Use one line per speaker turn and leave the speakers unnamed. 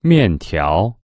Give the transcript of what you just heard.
面条。